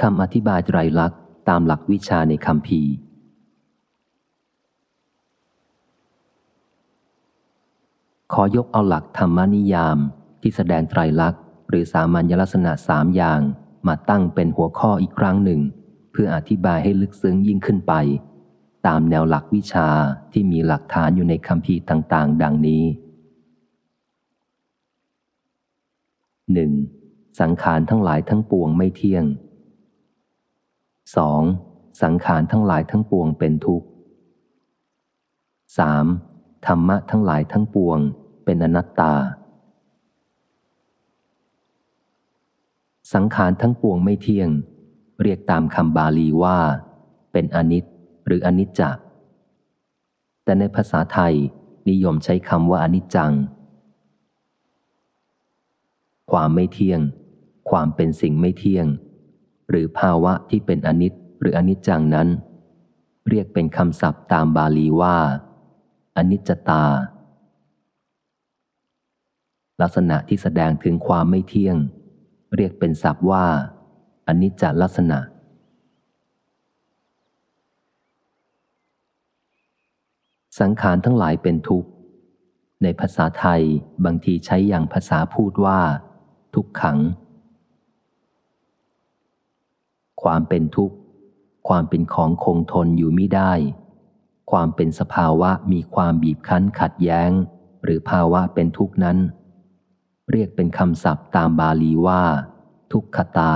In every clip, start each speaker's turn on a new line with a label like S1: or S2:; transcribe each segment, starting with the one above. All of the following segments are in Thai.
S1: คำอธิบายไตรลักษณ์ตามหลักวิชาในคำพีขอยกเอาหลักธรรมนิยามที่แสดงไตรลักษณ์หรือสามัญลักษณะสามอย่างมาตั้งเป็นหัวข้ออีกครั้งหนึ่ง เพื่ออธิบายให้ลึกซึ้งยิ่งขึ้นไป ตามแนวหลักวิชาที่มีหลักฐานอยู่ในคำพีต่างๆ ดังนี้ 1. สังขารทั้งหลายทั้งปวงไม่เที่ยง 2. สังขารทั้งหลายทั้งปวงเป็นทุกข์ 3. ธรรมะทั้งหลายทั้งปวงเป็นอนัตตา สังขารทั้งปวงไม่เที่ยง เรียกตามคำบาลีว่า เป็นอนิจหรืออนิจจ์แต่ในภาษาไทยนิยมใช้คำว่าอนิจจัง ความไม่เที่ยง ความเป็นสิ่งไม่เที่ยง หรือภาวะที่เป็นอนิจหรืออนิจจังนั้น เรียกเป็นคำศัพท์ตามบาลีว่า อนิจจตา ลักษณะที่แสดงถึงความไม่เที่ยง เรียกเป็นศัพท์ว่า อนิจจลักษณะสังขารทั้งหลายเป็นทุกข์ ในภาษาไทยบางทีใช้อย่างภาษาพูดว่า ทุกขัง ความเป็นทุกข์ ความเป็นของคงทนอยู่ไม่ได้ ความเป็นสภาวะมีความบีบคั้นขัดแย้ง หรือภาวะเป็นทุกข์นั้น เรียกเป็นคำศัพท์ตามบาลีว่า ทุกขตา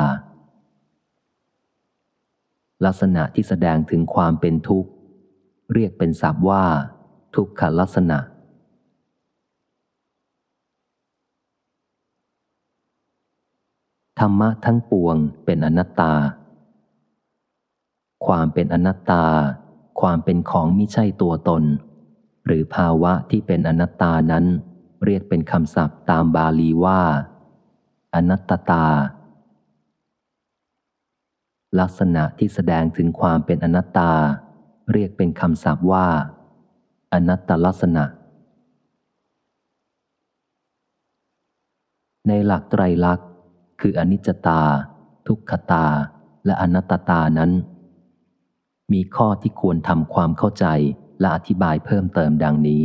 S1: ลักษณะที่แสดงถึงความเป็นทุกข์ เรียกเป็นศัพท์ว่า ทุกขลักษณะธรรมะทั้งปวงเป็นอนัตตา ความเป็นอนัตตา ความเป็นของมิใช่ตัวตน หรือภาวะที่เป็นอนัตตานั้น เรียกเป็นคำศัพท์ตามบาลีว่า อนัตตา ลักษณะที่แสดงถึงความเป็นอนัตตา เรียกเป็นคำศัพท์ว่า อนัตตลักษณะ ในหลักไตรลักษณ์คืออนิจจตา ทุกขตาและอนัตตานั้น มีข้อที่ควรทำความเข้าใจและอธิบายเพิ่มเติมดังนี้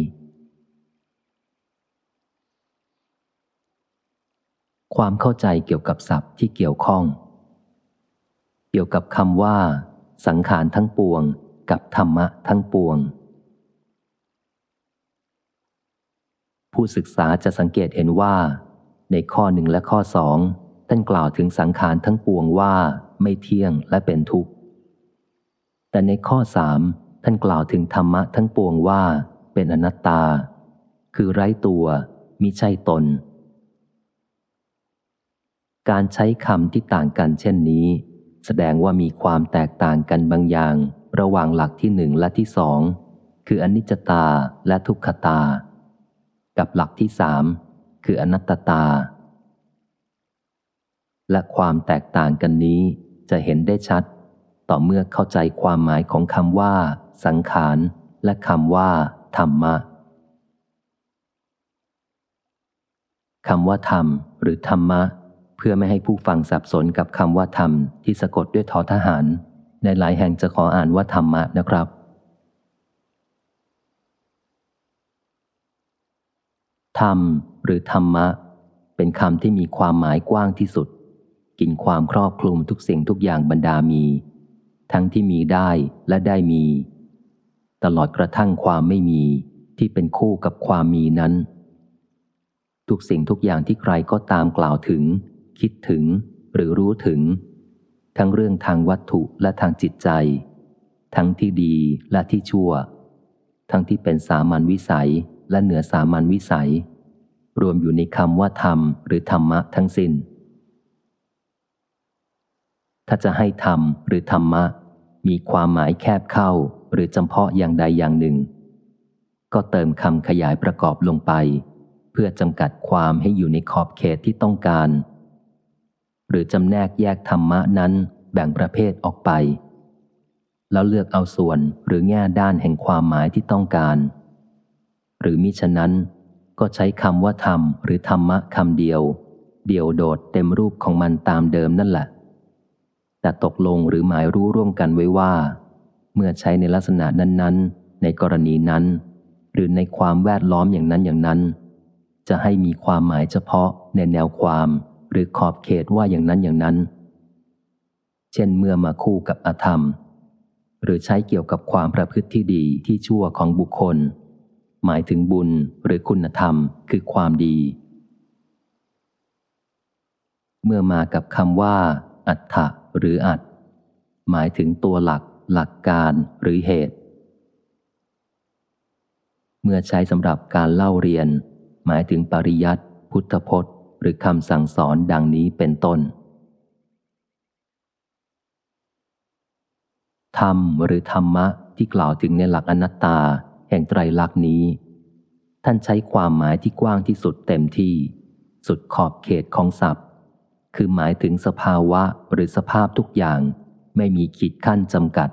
S1: ความเข้าใจเกี่ยวกับศัพท์ที่เกี่ยวข้อง เกี่ยวกับคำว่า สังขารทั้งปวง กับธรรมะทั้งปวง ผู้ศึกษาจะสังเกตเห็นว่า ในข้อหนึ่งและข้อสองท่านกล่าวถึงสังขารทั้งปวงว่าไม่เที่ยงและเป็นทุกข์ แต่ในข้อสามท่านกล่าวถึงธรรมะทั้งปวงว่าเป็นอนัตตา คือไร้ตัวมิใช่ตน การใช้คำที่ต่างกันเช่นนี้ แสดงว่ามีความแตกต่างกันบางอย่าง ระหว่างหลักที่หนึ่งและที่สองคืออนิจจตาและทุกขตา กับหลักที่สามคืออนัตตา และความแตกต่างกันนี้จะเห็นได้ชัด ต่อเมื่อเข้าใจความหมายของคำว่า สังขารและคำว่า ธรรมะคำว่าธรรม หรือธรรมะ เพื่อไม่ให้ผู้ฟังสับสนกับคำว่าธรรม ที่สะกดด้วยทอทหาร ในหลายแห่งจะขออ่านว่าธรรมะนะครับ ธรรม หรือธรรมะ เป็นคำที่มีความหมายกว้างที่สุด กินความครอบคลุมทุกสิ่งทุกอย่างบรรดามี ทั้งที่มีได้และได้มี ตลอดกระทั่งความไม่มีที่เป็นคู่กับความมีนั้น ทุกสิ่งทุกอย่างที่ใครก็ตามกล่าวถึง คิดถึงหรือรู้ถึง ทั้งเรื่องทางวัตถุและทางจิตใจ ทั้งที่ดีและที่ชั่ว ทั้งที่เป็นสามัญวิสัยและเหนือสามัญวิสัย รวมอยู่ในคำว่าธรรมหรือธรรมะทั้งสิน้น ถ้าจะให้ธรรมหรือธรรมะ มีความหมายแคบเข้าหรือจำเพาะอย่างใดอย่างหนึ่ง ก็เติมคำขยายประกอบลงไป เพื่อจำกัดความให้อยู่ในขอบเขตที่ต้องการ หรือจำแนกแยกธรรมะนั้นแบ่งประเภทออกไป แล้วเลือกเอาส่วนหรือแง่ด้านแห่งความหมายที่ต้องการ หรือมิฉะนั้นก็ใช้คำว่าธรรมหรือธรรมะคำเดียว เดียวโดดเต็มรูปของมันตามเดิมนั่นแหละ แต่แต่ตกลงหรือหมายรู้ร่วมกันไว้ว่า เมื่อใช้ในลักษณะนั้น ๆ ในกรณีนั้น หรือในความแวดล้อมอย่างนั้นอย่างนั้น จะให้มีความหมายเฉพาะในแนวความหรือขอบเขตว่าอย่างนั้นอย่างนั้น เช่นเมื่อมาคู่กับอธรรม หรือใช้เกี่ยวกับความประพฤติที่ดีที่ชั่วของบุคคล หมายถึงบุญหรือคุณธรรมคือความดี เมื่อมากับคำว่า อัฏฐะ หรืออัด หมายถึงตัวหลัก หลักการหรือเหตุ เมื่อใช้สำหรับการเล่าเรียน หมายถึงปริยัติพุทธพจน์ หรือคำสั่งสอนดังนี้เป็นต้นธรรมหรือธรรมะที่กล่าวถึงในหลักอนัตตา แห่งไตรลักษณ์นี้ ท่านใช้ความหมายที่กว้างที่สุดเต็มที่ สุดขอบเขตของศัพท์ คือหมายถึงสภาวะหรือสภาพทุกอย่าง ไม่มีขีดขั้นจำกัด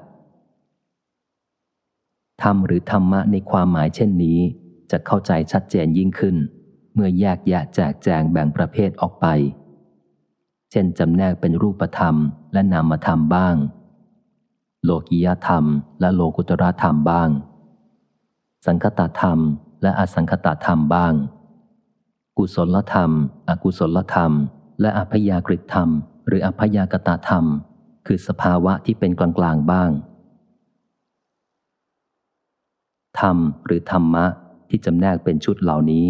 S1: ธรรมหรือธรรมะในความหมายเช่นนี้ จะเข้าใจชัดเจนยิ่งขึ้น เมื่อแยกแยะแจกแจงแบ่งประเภทออกไป เช่นจำแนกเป็นรูปธรรมและนามธรรมบ้าง โลกิยธรรม และโลกุตระธรรมบ้าง สังคตธรรม และอสังคตธรรมบ้าง กุศลธรรม อกุศลธรรม และอภยากฤิธรรม หรืออภยากตาธรรม คือสภาวะที่เป็นกลางๆบ้าง ธรรมหรือธรรมะที่จำแนกเป็นชุดเหล่านี้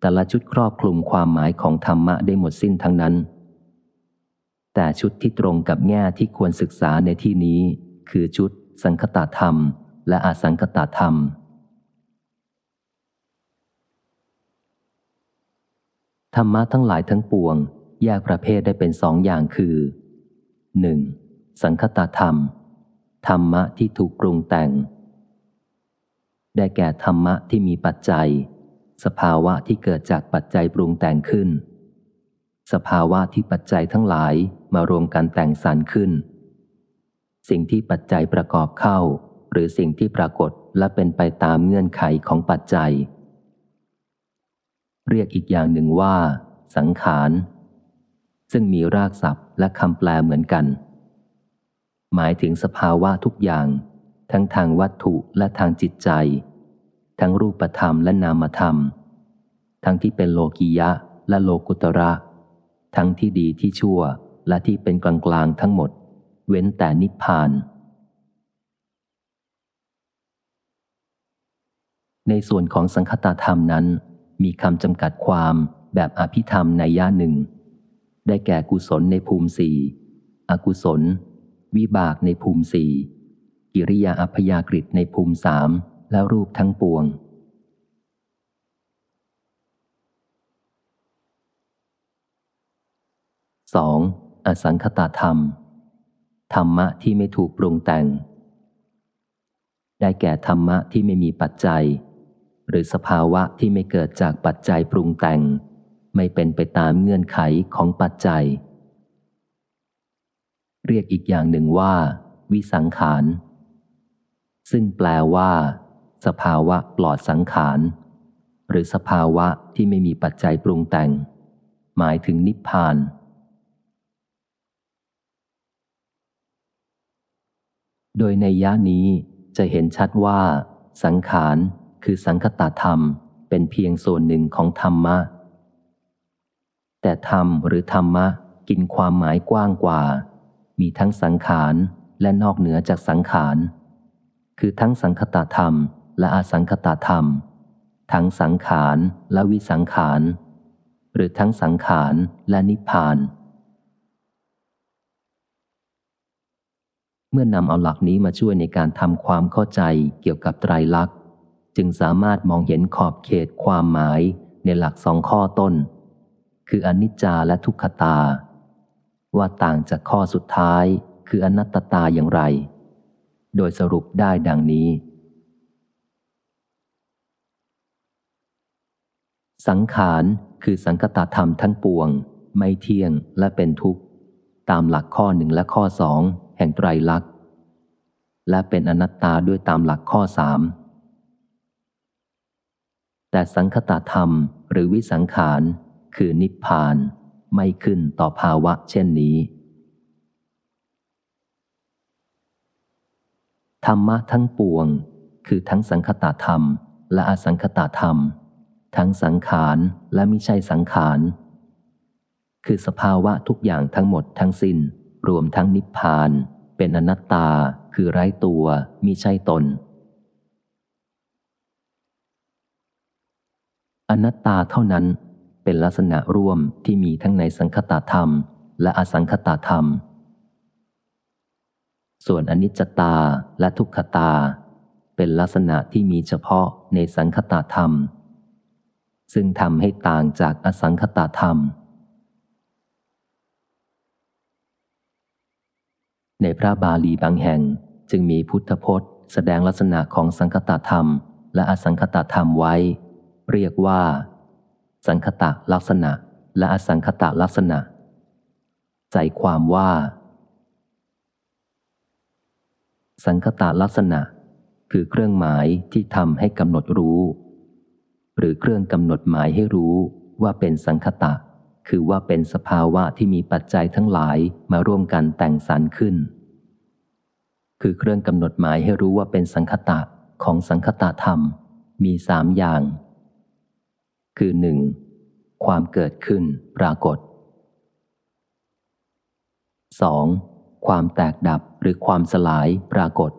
S1: แต่ละชุดครอบคลุมความหมายของธรรมะได้หมดสิ้นทั้งนั้น แต่ชุดที่ตรงกับแง่ที่ควรศึกษาในที่นี้ คือชุดสังคตาธรรม และอสังคตาธรรม ธรรมะทั้งหลายทั้งปวง แยกประเภทได้เป็นสองอย่างคือ 1. สังคตธรรม ธรรมะที่ถูกปรุงแต่ง ได้แก่ธรรมะที่มีปัจจัย สภาวะที่เกิดจากปัจจัยปรุงแต่งขึ้น สภาวะที่ปัจจัยทั้งหลายมารวมกันแต่งสรรขึ้น สิ่งที่ปัจจัยประกอบเข้า หรือสิ่งที่ปรากฏและเป็นไปตามเงื่อนไขของปัจจัย เรียกอีกอย่างหนึ่งว่า สังขาร ซึ่งมีรากศัพท์และคำแปลเหมือนกัน หมายถึงสภาวะทุกอย่าง ทั้งทางวัตถุและทางจิตใจ ทั้งรูปธรรมและนามธรรม ทั้งที่เป็นโลกียะและโลกุตระ ทั้งที่ดีที่ชั่วและที่เป็นกลางกลางทั้งหมด เว้นแต่นิพพาน ในส่วนของสังคตาธรรมนั้น มีคำจำกัดความแบบอภิธรรมในย่าหนึ่ง ได้แก่กุศลในภูมิสี่อกุศล วิบากในภูมิสี่กิริยาอัพยากฤิในภูมิสามแล้วรูปทั้งปวง 2. อสังคตาธรรม ธรรมะที่ไม่ถูกปรุงแต่ง ได้แก่ธรรมะที่ไม่มีปัจจัย หรือสภาวะที่ไม่เกิดจากปัจจัยปรุงแต่ง ไม่เป็นไปตามเงื่อนไขของปัจจัย เรียกอีกอย่างหนึ่งว่า วิสังขาร ซึ่งแปลว่า สภาวะปลอดสังขาร หรือสภาวะที่ไม่มีปัจจัยปรุงแต่ง หมายถึงนิพพานโดยในย่านี้จะเห็นชัดว่า สังขาร คือสังคตธรรมเป็นเพียงส่วนหนึ่งของธรรมะ แต่ธรรมหรือธรรมะกินความหมายกว้างกว่า มีทั้งสังขารและนอกเหนือจากสังขาร คือทั้งสังคตธรรมและอสังคตธรรม ทั้งสังขารและวิสังขาร หรือทั้งสังขารและนิพพาน เมื่อนำเอาหลักนี้มาช่วยในการทำความเข้าใจเกี่ยวกับไตรลักษณ จึงสามารถมองเห็นขอบเขตความหมายในหลักสองข้อต้น คืออนิจจาและทุกขตา ว่าต่างจากข้อสุดท้ายคืออนัตตาอย่างไร โดยสรุปได้ดังนี้ สังขารคือสังคตธรรมทั้งปวง ไม่เที่ยงและเป็นทุกข์ ตามหลักข้อหนึ่งและข้อสองแห่งไตรลักษณ์และเป็นอนัตตาด้วยตามหลักข้อสาม แต่สังคตาธรรมหรือวิสังขารคือนิพพานไม่ขึ้นต่อภาวะเช่นนี้ ธรรมะทั้งปวง คือทั้งสังคตาธรรม และอสังคตาธรรม ทั้งสังขารและมิใช่สังขาร คือสภาวะทุกอย่างทั้งหมดทั้งสิน้น รวมทั้งนิพพาน เป็นอนัตตา คือไร้ตัวมิใช่ตน อนัตตาเท่านั้นเป็นลักษณะร่วมที่มีทั้งในสังคตาธรรม และอสังคตาธรรม ส่วนอนิจจตาและทุกขตา เป็นลักษณะที่มีเฉพาะในสังคตาธรรม ซึ่งทำให้ต่างจากอสังคตาธรรม ในพระบาลีบางแห่งจึงมีพุทธพจน์ แสดงลักษณะของสังคตาธรรม และอสังคตาธรรมไว้ เรียกว่า สังคตะลักษณะและอสังคตะลักษณะ ใจความว่า สังคตะลักษณะ คือเครื่องหมายที่ทำให้กำหนดรู้ หรือเครื่องกำหนดหมายให้รู้ว่าเป็นสังคตะ คือว่าเป็นสภาวะที่มีปัจจัยทั้งหลายมาร่วมกันแต่งสรรขึ้น คือเครื่องกำหนดหมายให้รู้ว่าเป็นสังคตะของสังคตะธรรมมีสามอย่าง คือหนึ่งความเกิดขึ้นปรากฏ 2. ความแตกดับหรือความสลายปรากฏ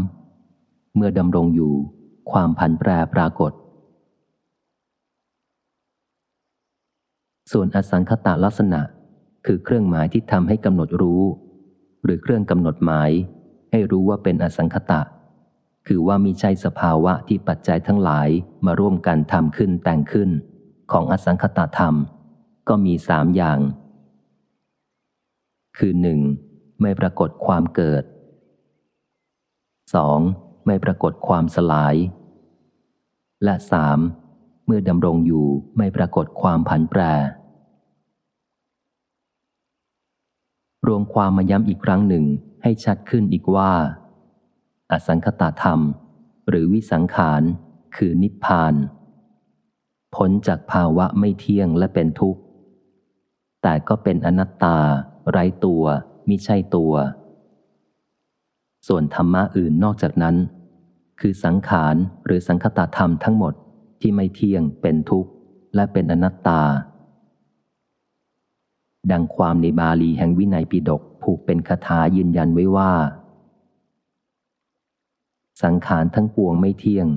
S1: 3. เมื่อดำรงอยู่ ความผันแปรปรากฏ ส่วนอสังคตะลักษณะคือเครื่องหมายที่ทำให้กำหนดรู้ หรือเครื่องกำหนดหมาย ให้รู้ว่าเป็นอสังคตะ คือว่ามีใช่สภาวะที่ปัจจัยทั้งหลายมาร่วมกันทำขึ้นแต่งขึ้น ของอสังคตธรรม ก็มีสามอย่าง คือหนึ่งไม่ปรากฏความเกิด 2. ไม่ปรากฏความสลาย และสามเมื่อดำรงอยู่ไม่ปรากฏความผันแปร รวมความมาย้ำอีกครั้งหนึ่งให้ชัดขึ้นอีกว่า อสังคตาธรรม หรือวิสังขารคือนิพพาน พ้นจากภาวะไม่เที่ยงและเป็นทุกข์ แต่ก็เป็นอนัตตา ไร้ตัวมิใช่ตัว ส่วนธรรมะอื่นนอกจากนั้น คือสังขารหรือสังคตาธรรมทั้งหมดที่ไม่เที่ยงเป็นทุกข์ และเป็นอนัตตา ดังความในบาลีแห่งวินัยปิฎกผูกเป็นคาถายืนยันไว้ว่า สังขารทั้งปวงไม่เที่ยง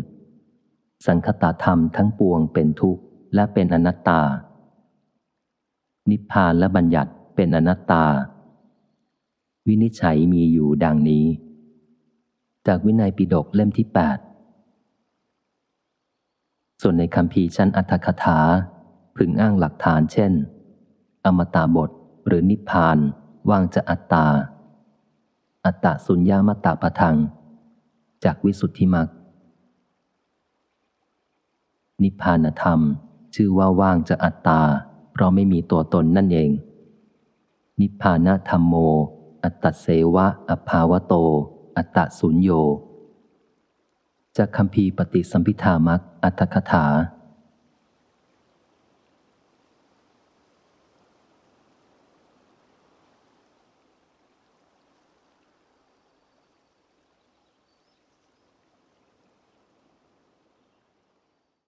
S1: สังคตาธรรมทั้งปวงเป็นทุกข์และเป็นอนัตตา นิพพานและบัญญัติเป็นอนัตตา วินิจฉัยมีอยู่ดังนี้ จากวินัยปิฎกเล่มที่แปดส่วนในคำพีชั้นอัตถคถาพึงอ้างหลักฐานเช่น อมตะบทหรือนิพพานว่างจะอัตตา อัตตสุญญามตตาปะทัง จากวิสุทธิมรรคนิพพานธรรม ชื่อว่าว่างจะอัตตา เพราะไม่มีตัวตนนั่นเอง นิพพานธรรมโม อัตตเสวะอภาวโต อัตตสุญโยจากคำพีปฏิสัมพิธามักอัตถคถา